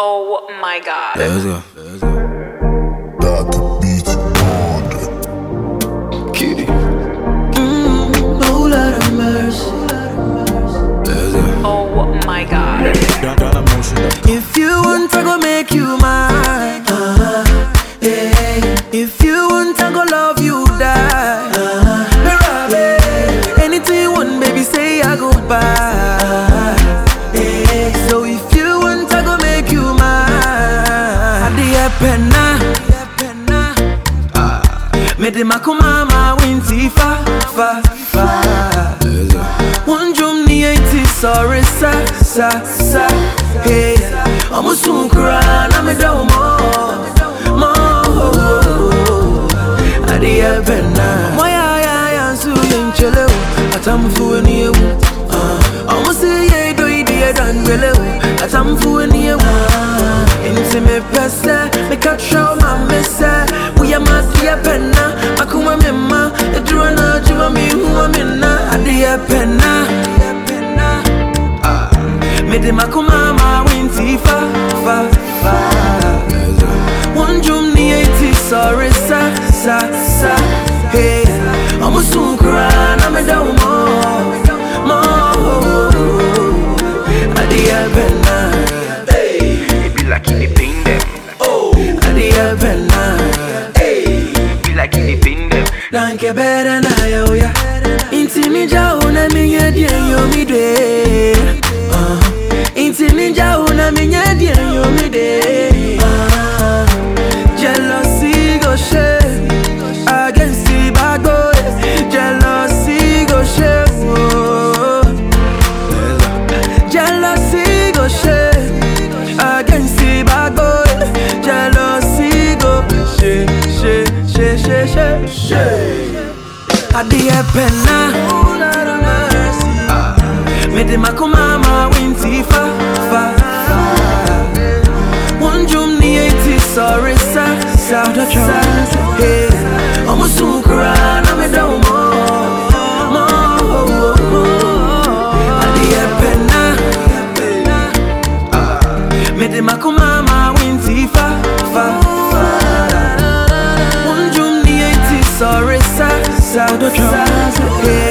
Oh my god. Let's go. Let's go. Mine. Adie penna. Me de makumama winti fa fa fa. One ni enti sorry sa sa sa hey Omo sunkura na me da mo mo Adi ya benna Moya ya ya su minchele Atam me pese me katra ma me se We are ma ya penna Akuma me ma. Edura na juma mi huwa me na. Adi ya penna ah. Me de makuma ma winti fa fa fa. One drum ni eti sorry sa sa sa. Hey. Omo sunkura na me da mo Danke better na yo Inti mi ja una mi nye dien yo mi de uh. Inti mi ja una mi nye dien yo mi de uh. Jealousy go Against the Jealousy go oh. Jealousy go Against the Jealousy go Adie penna Me de makumama winti fa. Fa drum ni eti sorry sa sa Hey Omo sunkura na me da mo mo Adie penna Me de makumama winti fa. Drum ni eti sorry sa 洒脱走遍